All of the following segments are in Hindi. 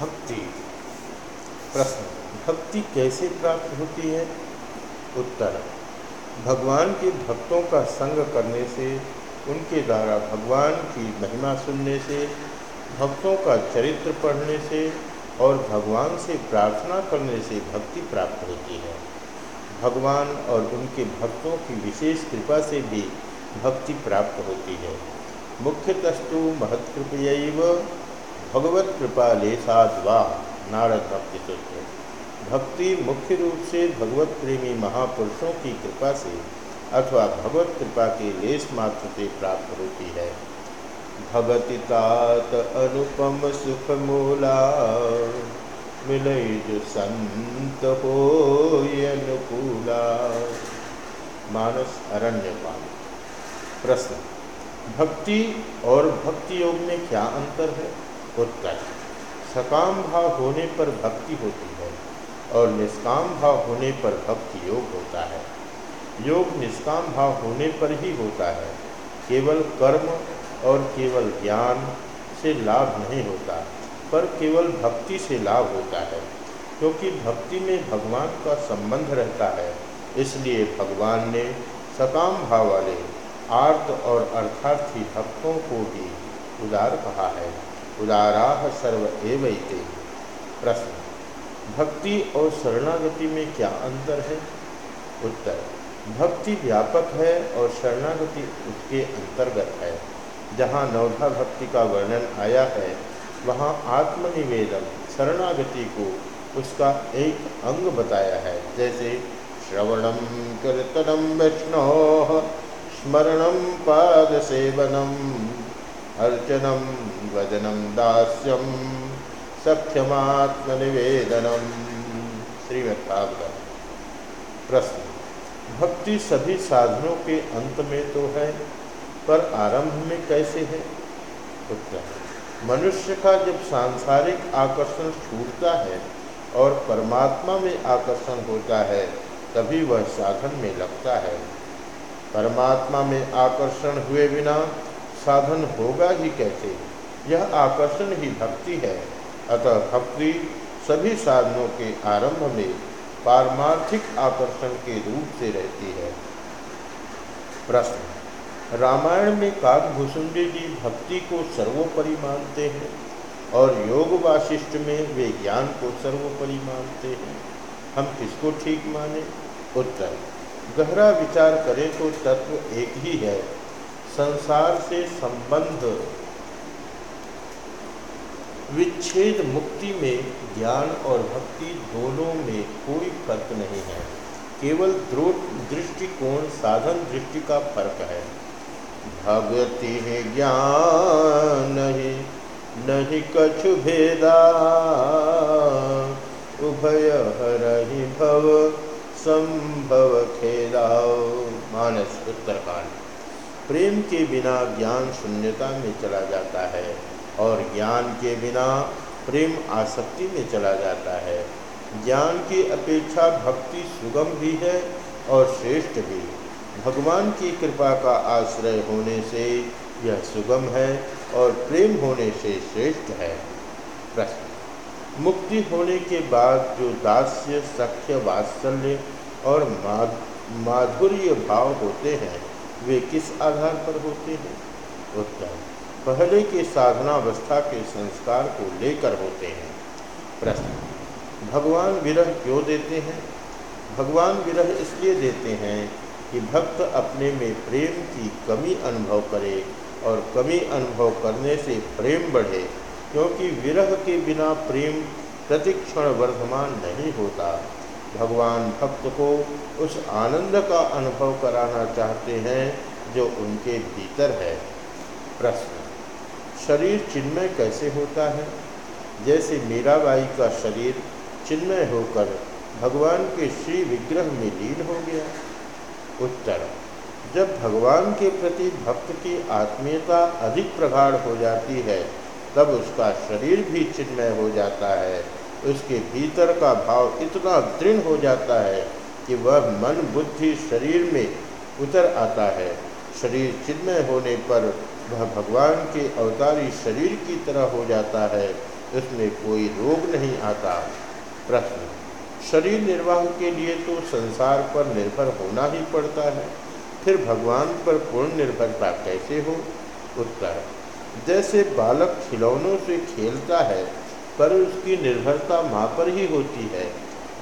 भक्ति। प्रश्न, भक्ति कैसे प्राप्त होती है? उत्तर, भगवान के भक्तों का संग करने से, उनके द्वारा भगवान की महिमा सुनने से, भक्तों का चरित्र पढ़ने से और भगवान से प्रार्थना करने से भक्ति प्राप्त होती है। भगवान और उनके भक्तों की विशेष कृपा से भी भक्ति प्राप्त होती है। मुख्यतस्तु महत्कृपय भगवत कृपा लेसाद्वा नारद भक्ति सूत्र भक्ति मुख्य रूप से भगवत प्रेमी महापुरुषों की कृपा से अथवा भगवत कृपा के लेस मात्र से प्राप्त होती है। भगति तात अनुपम सुख मूला मिले जो संत हो अनुकूला। मानस अरण्य पान प्रश्न, भक्ति और भक्ति योग में क्या अंतर है? उत्तर सकाम भाव होने पर भक्ति होती है और निष्काम भाव होने पर भक्ति योग होता है। योग निष्काम भाव होने पर ही होता है। केवल कर्म और केवल ज्ञान से लाभ नहीं होता, पर केवल भक्ति से लाभ होता है, क्योंकि भक्ति में भगवान का संबंध रहता है। इसलिए भगवान ने सकाम भाव वाले आर्त और अर्थार्थी भक्तों को भी उदार कहा है। उदाराह सर्व एवं प्रश्न, भक्ति और शरणागति में क्या अंतर है? उत्तर, भक्ति व्यापक है और शरणागति उसके अंतर्गत है। जहाँ नवधा भक्ति का वर्णन आया है, वहाँ आत्मनिवेदन, शरणागति को उसका एक अंग बताया है, जैसे श्रवणम कीर्तनम वैष्णो, स्मरणं पादसेवनम्। अर्चनं वदनं दास्यं सख्यमात्मनिवेदनम श्रीमद्भागवत प्रश्न, भक्ति सभी साधनों के अंत में तो है, पर आरंभ में कैसे है? उत्तर, मनुष्य का जब सांसारिक आकर्षण छूटता है और परमात्मा में आकर्षण होता है, तभी वह साधन में लगता है। परमात्मा में आकर्षण हुए बिना साधन होगा ही कैसे? यह आकर्षण ही भक्ति है। अतः भक्ति सभी साधनों के आरंभ में पारमार्थिक आकर्षण के रूप से रहती है। प्रश्न। रामायण में काकभूषुंडी जी भक्ति को सर्वोपरि मानते हैं और योग वाशिष्ठ में वे ज्ञान को सर्वोपरि मानते हैं। हम किसको ठीक माने? उत्तर। गहरा विचार करें तो तत्व एक ही है। संसार से संबंध विच्छेद मुक्ति में ज्ञान और भक्ति दोनों में कोई फ़र्क नहीं है। केवल दृष्टिकोण, साधन दृष्टि का फ़र्क है। भगति है ज्ञान, नहीं नहीं कछु भेदा। उभय हर भव, संभव खेदाओ। मानस उत्तरकांड। प्रेम के बिना ज्ञान शून्यता में चला जाता है और ज्ञान के बिना प्रेम आसक्ति में चला जाता है। ज्ञान की अपेक्षा भक्ति सुगम भी है और श्रेष्ठ भी। भगवान की कृपा का आश्रय होने से यह सुगम है और प्रेम होने से श्रेष्ठ है। प्रश्न। मुक्ति होने के बाद जो दास्य, सख्य, वात्सल्य और माधुर्य भाव होते हैं वे किस आधार पर होते हैं? उत्तर, पहले के साधनावस्था के संस्कार को लेकर होते हैं। प्रश्न, भगवान विरह क्यों देते हैं? भगवान विरह इसलिए देते हैं कि भक्त अपने में प्रेम की कमी अनुभव करे और कमी अनुभव करने से प्रेम बढ़े, क्योंकि विरह के बिना प्रेम प्रतिक्षण वर्धमान नहीं होता। भगवान भक्त को उस आनंद का अनुभव कराना चाहते हैं जो उनके भीतर है। प्रश्न, शरीर चिन्मय कैसे होता है? जैसे मीराबाई का शरीर चिन्मय होकर भगवान के श्री विग्रह में लीन हो गया। उत्तर, जब भगवान के प्रति भक्त की आत्मीयता अधिक प्रगाढ़ हो जाती है, तब उसका शरीर भी चिन्मय हो जाता है। उसके भीतर का भाव इतना दृढ़ हो जाता है कि वह मन बुद्धि शरीर में उतर आता है। शरीर चिन्मय होने पर वह भगवान के अवतारी शरीर की तरह हो जाता है। उसमें कोई रोग नहीं आता। प्रश्न, शरीर निर्वाह के लिए तो संसार पर निर्भर होना ही पड़ता है। फिर भगवान पर पूर्ण निर्भरता कैसे हो? उत्तर, जैसे बालक खिलौनों से खेलता है पर उसकी निर्भरता माँ पर ही होती है।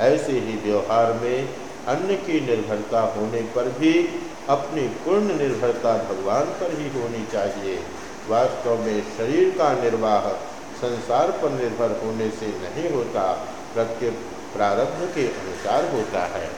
ऐसे ही व्यवहार में अन्य की निर्भरता होने पर भी अपनी पूर्ण निर्भरता भगवान पर ही होनी चाहिए। वास्तव में शरीर का निर्वाह संसार पर निर्भर होने से नहीं होता, प्रत्येक प्रारब्ध के अनुसार होता है।